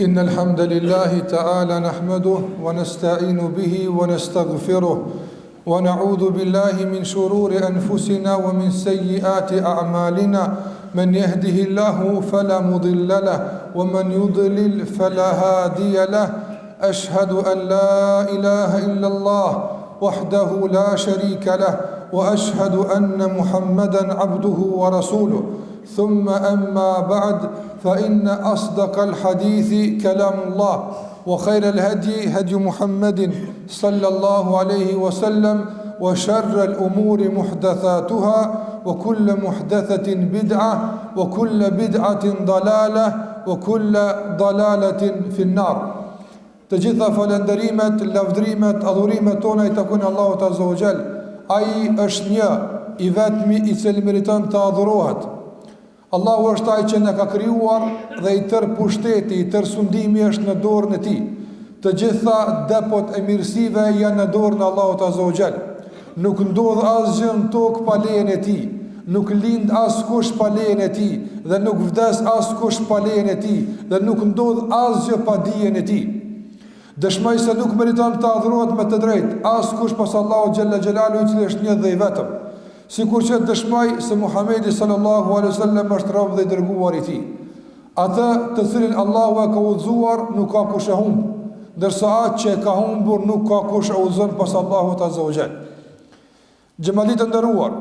إن الحمد لله تعالى نحمده ونستعين به ونستغفره ونعوذ بالله من شرور أنفسنا ومن سيئات أعمالنا من يهده الله فلا مضل له ومن يضلل فلا هادي له أشهد أن لا إله إلا الله وحده لا شريك له واشهد ان محمدا عبده ورسوله ثم اما بعد فان اصدق الحديث كلام الله وخير الهدي هدي محمد صلى الله عليه وسلم وشر الامور محدثاتها وكل محدثه بدعه وكل بدعه ضلاله وكل ضلاله في النار Të gjitha falënderimet, lavdrimet, adhurimet tona i takojnë Allahut Azza wa Jall. Ai është një, i vetmi i cili meriton të adhurohet. Allahu është ai që na ka krijuar dhe i tërë pushteti, i tërë sundimi është në dorën e tij. Të gjitha depot e mirësive janë në dorën e Allahut Azza wa Jall. Nuk ndodh asgjë në tokë pa lejen e Tij, nuk lind askush pa lejen e Tij dhe nuk vdes askush pa lejen e Tij dhe nuk ndodh asgjë pa dijen e Tij. Dëshmoj se nuk meriton të adhurohet me të drejtë askush pos Allahut xhelle xhelaluhu i cili është një dhe i vetëm, sikur që dëshmoj se Muhamedi sallallahu alejhi ve sellem është rob dhe i dërguar i Tij. Atë, të cilin Allahu e ka udhëzuar, nuk ka kush e humb, ndërsa atë që e ka humbur nuk ka kush e udhëzon pos Allahut azza wa jall. Xhematë të nderuar.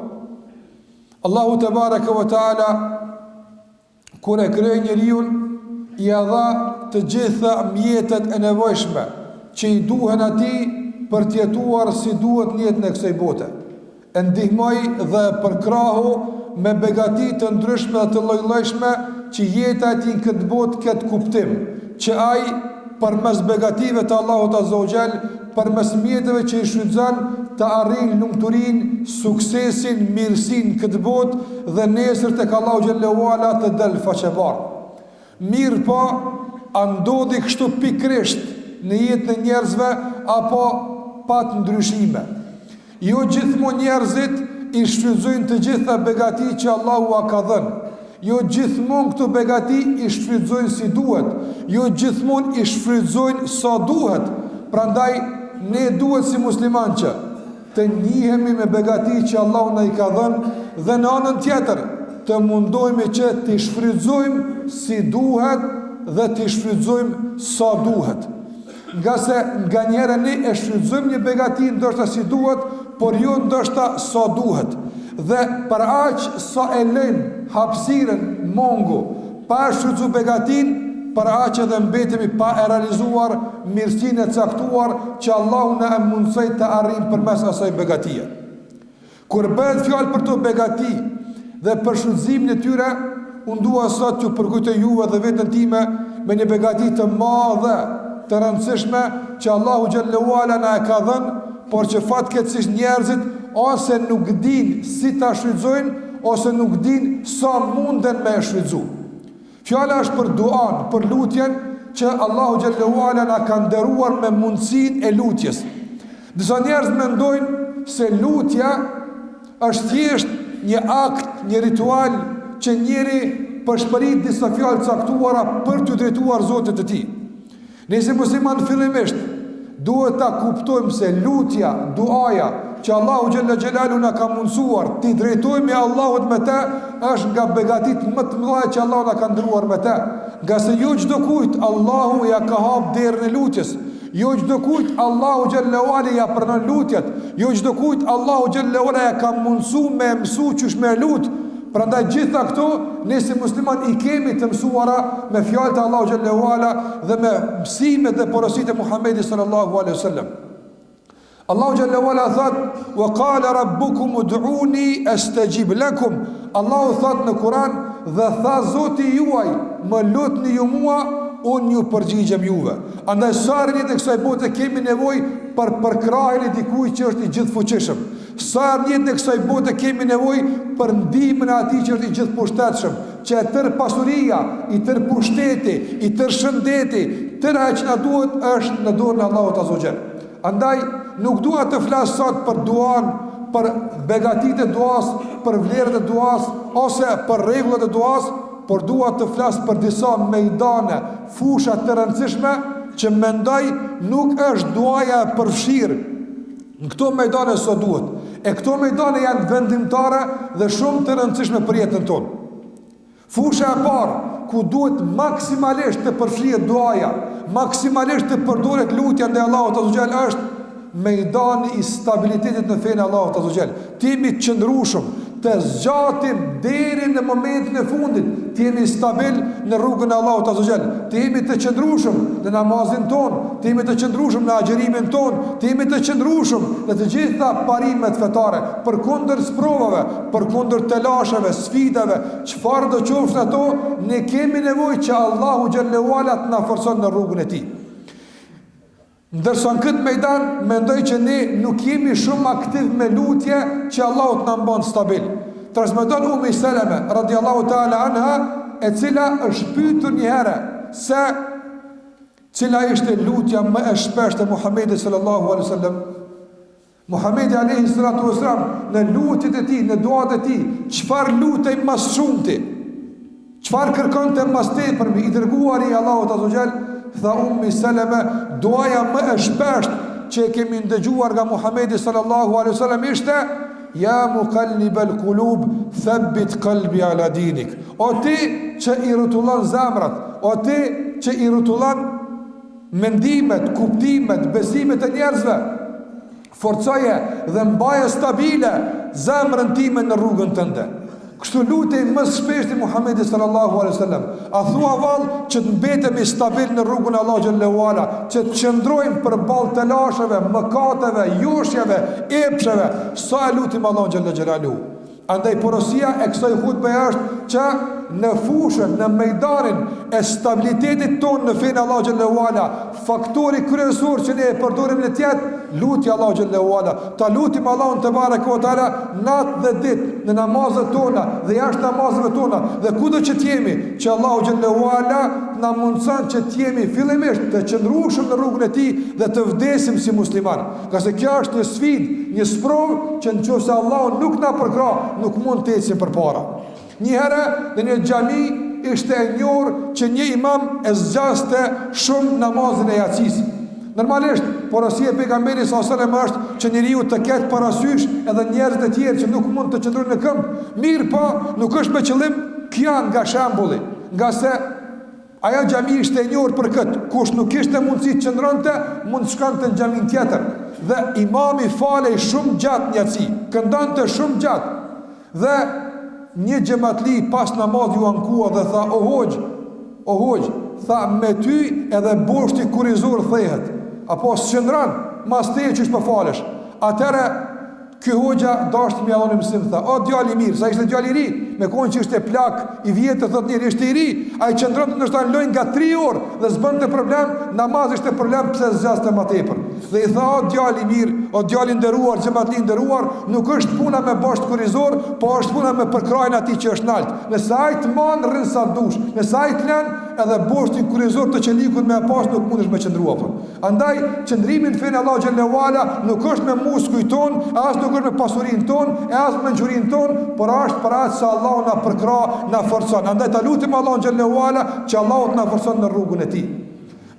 Allahu tebareke ve teala kur e krijoi njeriun ia dha të gjitha mjetet e nevojshme që i duhen atij për të jetuar si duhet në jetën e kësaj bote. e ndihmoi dhe e përkrahu me begati të ndryshme dhe të llojllojshme që jeta e tij në këtë botë të ketë kuptim, që ai përmes begative të Allahut Azza wa Jall, përmes mjeteve që i shfrytëzon, të arrijë lumturinë, suksesin, mirësinë në këtë botë dhe nesër tek Allahu Xhelle u Ala të dalë faqebardhë. Mirëpo, a ndodhi kështu pikërisht në jetën e njerëzve apo pat ndryshime? Jo gjithmonë njerëzit i shfrytëzojnë të gjitha begatitë që Allahu ua ka dhënë. Jo gjithmonë këto begati i shfrytëzojnë si duhet. Jo gjithmonë i shfrytëzojnë sa duhet. Prandaj, ne duhet si muslimanë që. të njihemi me begatitë që Allahu na i ka dhënë dhe në anën tjetër të mundohemi që t'i shfrytëzojmë si duhet dhe t'i shfrytëzojmë sa duhet. Ngase nganjëherë ne e shfrytëzojmë një begati ndoshta si duhet, por jo ndoshta sa duhet. Dhe për aq sa e lëmë hapësirën mangu Pa e shfrytëzu begatinë, për aq edhe mbetemi pa e realizuar mirësinë e caktuar që Allahu na e mundësoi të arrijmë përmes asaj begatie. Kur bëhet fjalë për këto begati dhe për shfrytëzimin e tyre, unë dua sot t'ju përkujtoj juve dhe veten time me një begati të madhe, të rëndësishme që Allahu xhelle ue ala na e ka dhënë por që fatkeqësisht njerëzit ose nuk dinë si ta shfrytëzojnë ose nuk dinë sa munden me e shfrytëzu. Fjala është për duan, për lutjen që Allahu xhelle ue ala na ka nderuar me mundësinë e lutjes. Disa njerëz mendojnë se lutja është thjesht një akt, një ritual që njeriu pëshpërit disa fjalë të caktuara për t'iu drejtuar Zotit të tij. Ne si musliman fillimisht duhet ta kuptojmë se lutja, duaja që Allahu xhalla xhelalu na ka mundësuar t'i drejtohemi Allahut me të është nga begatitë më të mëdha që Allahu na ka ndëruar me të. Ngase jo çdo kujt Allahu ja ka hapë derën e lutjes, jo çdo kujt Allahu xhalla uala ja pranon lutjet, jo çdo kujt Allahu xhalla uala ja ka mundësu me mësu çysh me lut, Prandaj gjitha këto ne si musliman i kemi të mësuara me fjalët e Allahu xhallahu ala dhe me mësimet dhe porositë e Muhamedit sallallahu alaihi wasallam. Allahu xhallahu ala thot: "Wa qala rabbukum ud'uni astajib lakum." Allahu thot në Kur'an dhe tha Zoti juaj, më lutni ju mua, unë ju përgjigjem juve. Andaj sa herë n'jetën e kësaj bote kemi nevojë për përkrahjen e dikujt që është i gjithëfuqishëm. Sa herë në jetën e kësaj bote kemi nevojë për ndihmën e Atij që është i gjithëpushtetshëm, që e tërë pasuria, i tërë pushteti, i tërë shëndeti, tërë ajo që na duhet është në dorën e Allahut Azza wa Jall. Andaj nuk dua të flas sot për duan, për begatitë e duas, për vlerat e duas ose për rregullat e duas, por dua të flas për disa mejdane, fusha të rëndësishme që mendoj nuk është duaja e përfshirë Në këto mejdane sa duhet. E këto mejdane janë vendimtare dhe shumë të rëndësishme për jetën tonë. Fusha e parë, ku duhet maksimalisht të përfshihet duaja, maksimalisht të përdoret lutja ndaj Allahut Azza wa Jall është mejdani i stabilitetit në fenë e Allahut Azza wa Jall, Të jemi të qëndrueshëm, të zgjatim deri në momentin e fundit, të jemi stabil në rrugën e Allahut azza wa xhel, të jemi të qëndrueshëm në namazin tonë, të jemi të qëndrueshëm në agjërimin tonë, të jemi të qëndrueshëm në të gjitha parimet fetare, përkundër sprovave, përkundër telasheve, sfidave, çfarëdo qofshin ato, ne kemi nevojë që Allahu xhalleu ala të na forcon në rrugën e tij. Ndërsa në këtë mejdan mendoj që ne nuk jemi shumë aktiv me lutje që Allahu të na mban stabil. Transmeton Ummi Seleme, radijallahu teala anha, e cila është pyetur një herë se cila ishte lutja më e shpeshtë e Muhamedit sallallahu alejhi wasallam, Muhamedi alejhi salatu ve selam në lutjet e tij, në duat e tij, çfarë lutej ma s'shumti? Çfarë kërkonte ma s'tepërmi i dërguari i Allahut azza xal? Tha Ummi Seleme, duaja më e shpeshtë që e kemi ndëgjuar nga Muhamedi sallallahu alaihi wasallam ishte ja muqallibal qulub thabbit qalbi ala dinik o ti që i rrotullon zemrat o ti që i rrotullon mendimet, kuptimet, besimet e njerëzve, forcoje dhe mbaje stabile zemrën time në rrugën tënde. Kështu lutej më së shpeshti Muhamedi sallallahu alaihi wasallam, a thua vallë që të mbetemi stabil në rrugën e Allahut xhelle ue ala, që të qëndrojmë përballë telasheve, mëkateve, joshjeve, epsheve, sa e lutim Allahun xhelle xhelaluhu. Andaj porosia e kësaj hutbe është që në fushën, në mejdanin e stabilitetit tonë në fenë e Allahut xhelle ue ala, faktori kryesor që ne e përdorim të jetë lutja e Allahut xhelle ue ala, ta lutim Allahun tebareke ue teala, natë dhe ditë, në namazet tona dhe jashtë namazeve tona, dhe kudo që t'jemi, që Allahu xhelle ue ala t'na mundëson që t'jemi fillimisht të qëndrueshëm në rrugën e tij dhe të vdesim si musliman. Ngase kjo është një sfidë, një sprovë që në qofë se Allahu nuk na përkrah, nuk mund të ecim përpara. Njëherë, në një xhami, ishte e njohur që një imam e zgjaste shumë namazin e jacisë. Normalisht, porosia e pejgamberit sallallahu alaihi wasallam është që njeriu të ketë parasysh edhe njerëzit e tjerë që nuk mund të qëndrojnë në këmbë. Mirëpo, nuk është me qëllim kjo nga shembulli, ngase Ajo xhami ishte e njohur për këtë, kush nuk kishte mundësi të qëndronte, mund të shkonte në xhaminë tjetër. Dhe imami falej shumë gjatë në jaci, këndonte shumë gjatë. Dhe një xhematli pas namazit iu ankua dhe tha, O hoxhë, o hoxhë, tha, me ty edhe boshti kurrizor thehet. Apo s'qëndron, mas teje qysh po falesh? Atëherë, Ky hoxha dashtë me i dhon ni mësim, tha, o djalë i mirë, se ishte djalë i ri, me konë që ishte plak, i vjetër, thotë njeri, ishte i ri, ai qëndronte ndoshta n'lojë nga tri orë, dhe s'bënte problem, namazi ishte problem, pse zgjaste ma tepër. Dhe i tha, o djalë i mirë, o djalë i nderuar, xhematli i nderuar, nuk është puna me bosht kurrizor, po është puna me përkrahjen e atij që është naltë. Nëse ai të man, rrin sa dush, nëse ai të len, edhe boshtin kurrizor të çelikut me e pasë nuk mundesh me qëndrua për. Andaj, qëndrimi në fenë e Allahut xhelle ue ala nuk është me muskujt tonë, e as nuk është me pasurinë tonë, e as mençurinë tonë, por është për atë se Allahu na përkrah, na forcon. Andaj ta lutim Allahun xhelle ue ala që Allahu të na forcon në rrugën e tij.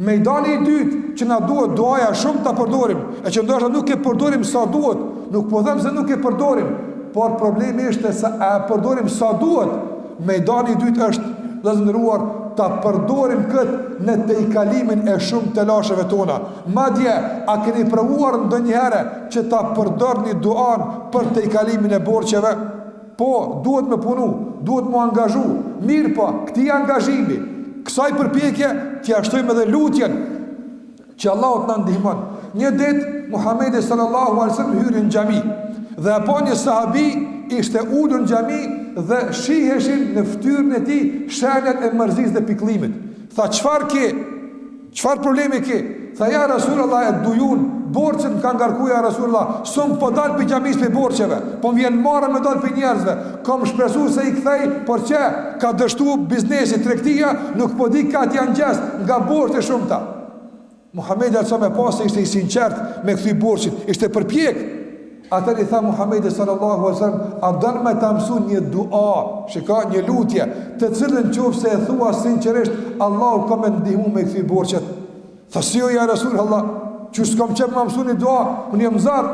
Mejdani i dytë që na duhet duaja shumë ta përdorim, e që ndoshta nuk e përdorim sa duhet, nuk po them se nuk e përdorim, por problemi është se a e përdorim sa duhet, Mejdani i dytë është, vëllezër të nderuar, ta përdorim këtë në tejkalimin e shumë telasheve tona. Madje, a keni provuar ndonjëherë që ta përdorni duanë për tejkalimin e borxheve? Po, duhet me punu, duhet m'u angazhu. Mirëpo, këtij angazhimi, kësaj përpjekje, t'ia shtojmë edhe lutjen. Që Allahu të na ndihmon. Një ditë Muhamedi sallallahu alaihi wasallam hyri në xhami dhe e pa një sahabi ishte ulur në xhami dhe shiheshin në fytyrën e tij shenjat e mërzisë dhe pikëllimit. Tha çfarë ke? Çfarë problemi ke? Tha ja Rasulullah e dujun, borxhet m'kan ngarku ja Rasulullah. S'un po dal pi xhamis pi borxheve, po m'vjen marrë me dal pi njerëzve. Kom shpresu se i kthej, por qe ka dështu biznesi tregtia, nuk po di kah t'ia nis nga borxhet e shumta. Muhamedi alaihi wasallam e pa se ishte i sinqert me kthy borxhin, ishte përpjek. Atëherë i tha Muhamedi sallallahu alaihi wasallam, "A don me ta msu një dua, shiko një lutje, të cilën qoftë se e thua sinqerisht, Allahu ka me ndihmu me kthy borxhet?" Tha, "Si jo ja Rasulullah, çu s'kam çep ma msu një dua, unë jam zar."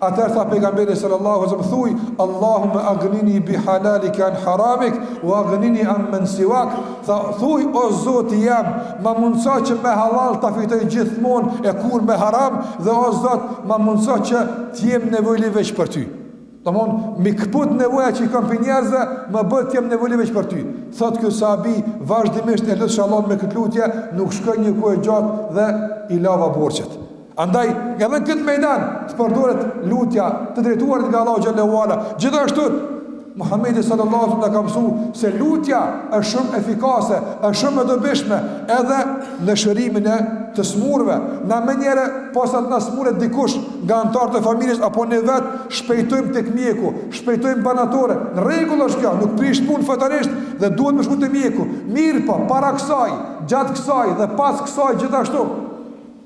Atëherë tha pejgamberi sallallahu alaihi wasallam thuj Allahumma aghnini bi halalika an haramik wa aghnini an man siwak tha thuj o zoti jem ma mundso që me halal ta fitoj gjithmonë e kurrë me haram dhe o zot ma mundso që të jem nevojli veç për ty domthon mi kput nevojat që i kom pi njerëzve më bën të jem nevojli veç për ty thot ky sahabi vazhdimisht e lutsha Allahun me këtë lutje nuk shkoi një kohë gjatë dhe i lava borxhet Andaj, edhe në këtë mejdan të përdoret lutja të drejtuarit nga Allahu xhallahu ala. Gjithashtu Muhamedi sallallahu alaihi wasallam ka msu se lutja është shumë efikase, është shumë e dobishme edhe në shërimin e të smurve. Na menjëherë posa të na smuret dikush nga anëtarët e familjes apo ne vet shpejtojmë tek mjeku, shpejtojmë barnatore. Në rregull është kjo, nuk prish punë fetarisht dhe duhet me shku te mjeku. Mirëpo, para kësaj, gjatë kësaj dhe pas kësaj gjithashtu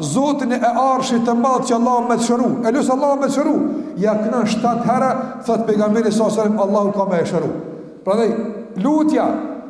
Zotin e Arshit të Madh që Allahu me të shëru, e lus Allahu me të shëru, ja knon shtatë herë, thotë pejgamberi s.a.s. Allahu ka me e shëru. Prandaj, lutja,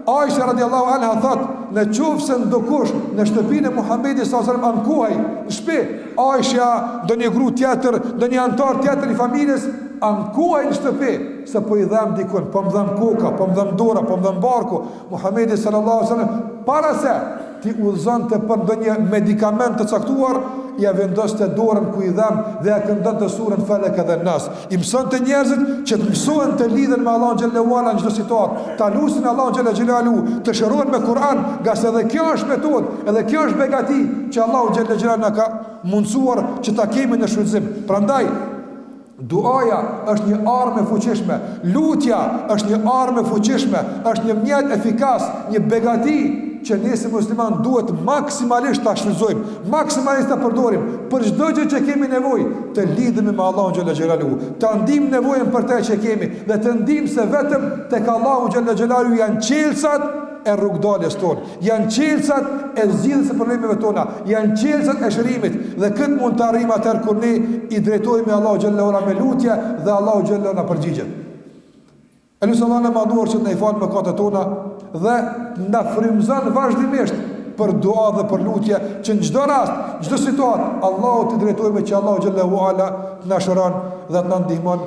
Aisha radiallahu anha thotë, në qoftë se ndokush në shtëpin e Muhammedi s.a.s. ankohej, në shpi, Aisha, ndonjë gru tjetër, ndonjë antar tjetër i familjes, ankohej në shtëpi, se po i dhem dikun, po më dhem koka, po më dhem dora, po më dhem barku, Muhamedi sallallahu alejhi wasallam para se t'i udhëzonte për ndonjë medikament të caktuar, ia vendoste dorën ku i dham dhe ia këndonte surën Felek edhe Nas. I mësonte njerëzit që të mësohen të lidhen me Allahun xhallahu ala në çdo situatë, ta lusin Allahun xhallahu xhelalu, të shërohen me Kur'an, ngase edhe kjo është metodë, edhe kjo është begati që Allahu xhallahu xhelalu na ka mundësuar që ta kemi në shfrytëzim. Prandaj Duaja është një armë e fuqishme, lutja është një armë e fuqishme, është një mjet efikas, një begati që ne si musliman duhet maksimalisht ta shfrytëzojmë, maksimalisht ta përdorim për çdo gjë që kemi nevojë, të lidhemi me Allahun xhalla xhelalu, ta ndijmë nevojën për të që kemi dhe të ndijmë se vetëm tek Allahu xhalla xhelalu janë çelësat e rrugëdaljes tonë, janë çelësat e zgjidhjes së problemeve tona, janë çelësat e shërimit dhe këtë mund ta arrijmë atëherë kur ne i drejtohemi Allahut xhel-le ue ala me lutje dhe Allahu xhel-le ue ala na përgjigjet. E lus Allahun e madhëruar që të na i falë mëkatet tona dhe na frymëzon vazhdimisht për dua dhe për lutje që në çdo rast, çdo situatë Allahut t'i drejtohemi që Allahu xhel-le ue ala të na shëron dhe të na ndihmon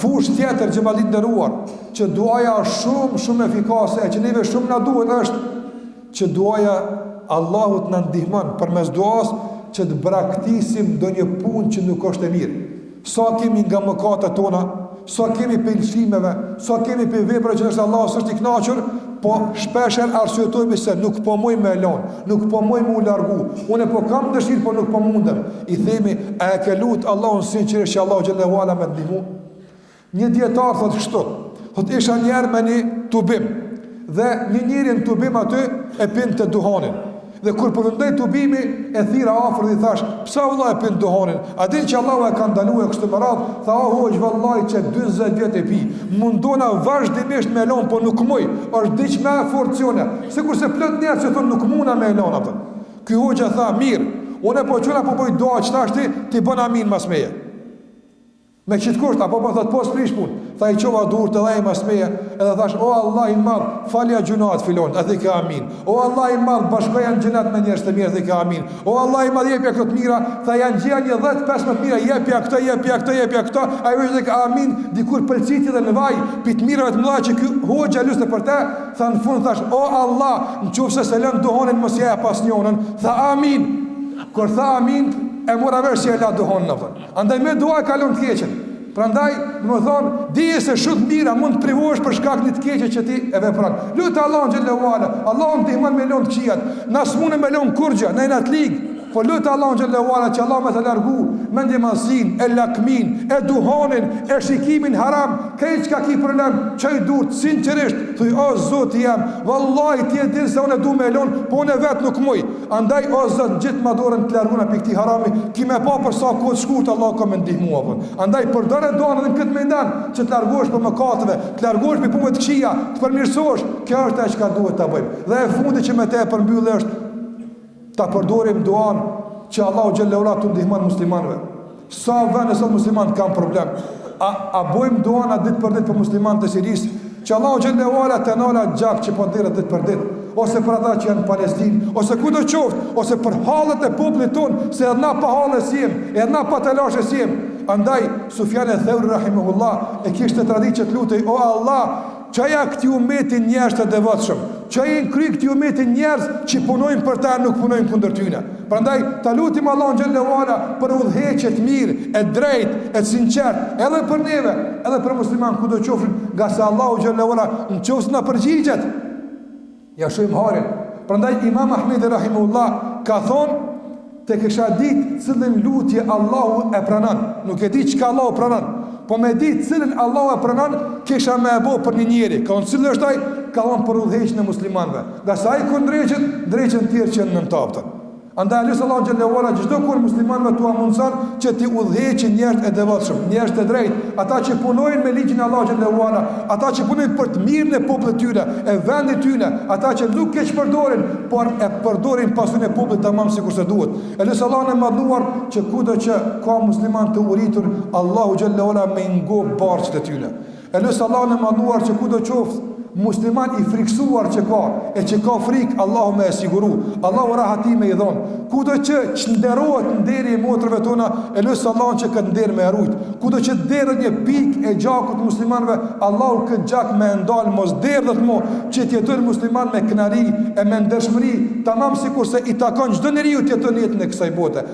Fushë tjetër xhemat i nderuar, që duaja është shumë shumë efikase e që neve shumë na duhet është që duaja Allahu të na ndihmon përmes duas që të braktisim ndonjë punë që nuk është e mirë. Sa kemi nga mëkatet tona, sa kemi prej lëshimeve, sa kemi prej veprave që ndoshta Allahu s'është i kënaqur, po shpeshherë arsyetohemi se nuk po muj me e lon, nuk po muj me u largu. Unë po kam dëshirë, po nuk po mundem. I themi, a e ke lutë Allahun sinqerisht që Allahu xhel-le ue ala me t'ndihmu? Një dietar thotë kështu, thotë isha një herë me një tubim dhe një njeri në tubim aty e pinte duhonin. Dhe kur përfundoi tubimi, e thirra afër dhe i thash, pse vëlla e pin duhonin? A din që Allahu e ka ndaluar kështu me radhë? Tha, o hoxhë vallahi qe 40 vjet e pi, mundona vazhdimisht me e lon, po nuk muj, është diç më e fortë se unë. Sikurse plot njerëz që thon nuk muna me lon atë. Ky hoxha tha mirë, unë po çona po bëj dua, thashë ti, ti bën amin mas meje. Me qëtë kusht, a po? Po thot, po s'prish pun, tha i çova durt edhe aj mas meje, edhe thash, o Allah i madh, falja gjynahet filanit, e thojke amin, o Allah i madh, bashkoje n'xhenet me njerëz të mirë, e thojke amin, o Allah i madh, jepja këto t'mira, tha ja njeha nja dhetë, pesëmdhet të mira, jepja këtë, jepja këtë, jepja këtë, ai veç thojke amin, dikur pëlciti edhe në vaj, pi t'mirave të mdha që ky hoxha lutke për te, Tha në fund thash, o Allah, në qoftë se s'e lon duhonin mos ja jep asnjonën, tha amin. Kur tha amin, e mora vesh që e la duhonin në fund. Andaj me dua e ka lon të keqen. Prandaj, domethonë, dije se shumë t'mira mund të privohesh për shkak një të keqe që ti e vepron. Lute Allahun xhel-le ue ala, Allahu t'ndihmon me lon të kqijat, na s'munem me lon kurgja, na jem të lig. Po lute Allahun xhel-le ue ala që Allahu me ta largu mendjemadhësin, e lakmin, e duhonin, e shikimin haram, krejt çka ki problem, çoj durt, sinqerisht, thuj o Zoti jem, vallahi ti e din se unë du me e lon, po unë vet nuk muj, andaj o Zot ngjitma dorën të largohna pi këtij harami, ki me pa për sa kohë të shkurt Allahu ka me t'ndihmu apo. Andaj përdore duan edhe në këtë mejdan që të largohesh prej mëkateve, të largohesh prej punëve të këqija, të përmirësohesh, kjo është ajo çka duhet ta bëjmë. Dhe e fundit që me te e përmbyll është, Ta përdorim duan që Allahu xhel-le ue ala t'u ndihmon muslimanëve. Sa vende sot muslimanët kanë problem. A bëjmë dua na ditë për ditë për muslimanët e Sirisë, që Allahu xhel-le ue ala ta nal at gjak që po derdhet ditë për ditë, ose për ata që janë në Palestinë, ose kudo qoftë, ose për hallet e popullit ton, se edhe na pa halle s'jem, edhe na pa telashe s'jem. Andaj Sufjan eth-Theuri rahimehullah e kishte traditë që të lutej o Allah, Ça janë këtij umeti njerëz të devotshëm, ça janë kry këtij umeti njerëz që punojnë për ta nuk punojnë kundër tyne. Prandaj ta lutim Allahun xhallahu ala për udhëheqës të mirë, e drejtë, e sinqertë, edhe për neve, edhe për musliman kudo qofshin, ngase Allahu xhallahu ala në qoftë na përgjigjet, Ja shohim hajrin. Prandaj Imam Ahmedi rahimehullah ka thonë të kisha dit cilën lutje Allahu e pranon. Nuk e di çka Allahu pranon, po me e dit cilën Allahu e pranon, kisha me e bo për një njeri. Kanë thonë cili është ai? Ka thonë për udhëheqësin e muslimanëve. Ngase ai kur ndreqet, ndreqen tjerët që janë nën ta. Andaj e lus Allahun xhallahu ala çdokund muslimanëve t'ua mundson që t'i udhëheqin njerëz të devotshëm, njerëz të drejtë, ata që punojnë me ligjin e Allahut xhallahu ala, ata që punojnë për të mirën e popullit tyne, e vendit tyne, ata që nuk keqpërdorin, por e përdorin pasuninë e popullit tamam sikurse duhet. E lus Allahun e madhnuar që kudo që ka musliman të uritur, Allahu xhallahu ala me ngop barqet e tyne. E lus Allahun e madhnuar që kudo qoftë musliman i friksuar që ka, e që ka frikë, Allahu me e siguru, Allahu rahati me i dhonë, kudo që çnderohet nderi i motrave tona, e lus Allahun që këtë nder me e rujtë, kudo që derdhet një pikë e gjakut muslimanve, Allahu këtë gjak me e ndalë, mos derdhet mo, që të jeton muslimani me krenari e me ndershmëri, tamam sikurse i takon çdo njeriu të jeton në jetën e kësaj bote.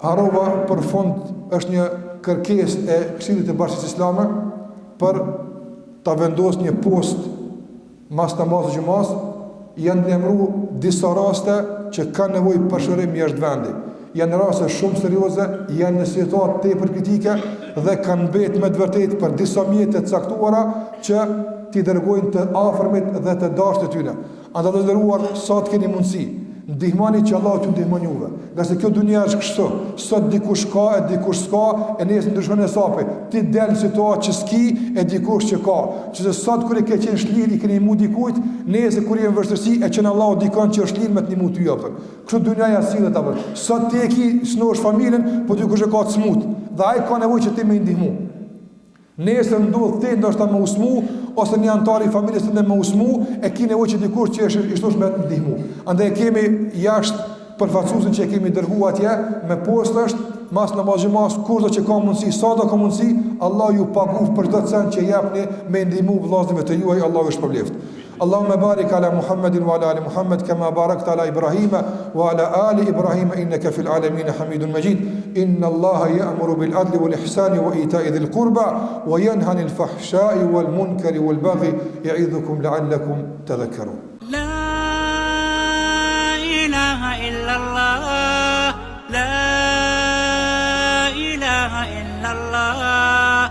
Harrova për fund është një kërkesë e Këshillit të Bashkësisë Islame për ta vendos një post mas namazit xhumas, janë lajmëru disa raste që kanë nevojë për shërim jashtë vendi. Janë raste shumë serioze, janë në situatë tepër kritike dhe kanë mbet me të vërtetë për disa mjete të caktuara që t'i dërgojnë të afërmit dhe të dashtit e tyne. Andaj të nderuar, sa të keni mundësi, ndihmoni që Allahu t'ju ndihmon juve. Ngase kjo dunja është kështu, sot dikush ka e dikush s'ka, e nesër ndryshon hesapi. Ti del në situatë që s'ki e dikush që ka. Që nëse sot kur je qenë shlirë i ke nimu dikujt, nesër kur je në vështirësi e çon Allahu dikon që është shlirë me të ndihmu ty apo. Kështu dunjaja sillet apo. Sot ti e ki shnosh familjen, po dikush e ka të smut dhe ai ka nevojë që ti me i ndihmu. Nesër ndodh ti ndoshta me u smu ose një anëtar i familjes tënde me u smu, e ke nevojë që dikush që është shnosh me të ndihmu. Andaj e kemi jashtë përfaqësuesin që e kemi dërgu atje me post është mas namazit xhumas kushdo që ka mundësi sa do ka mundësi Allah ju paguft për çdo cent që japni me i ndihmu vllaznive të juaj Allahu ju shpërbleft. اللهم بارك على محمد وعلى ال محمد كما باركت على ابراهيم وعلى ال ابراهيم انك في العالمين حميد مجيد ان الله يأمر بالعدل والاحسان وايتاء ذي القربى وينهى عن الفحشاء والمنكر والبغي يعظكم لعلكم تذكرون لا اله الا الله لا اله الا الله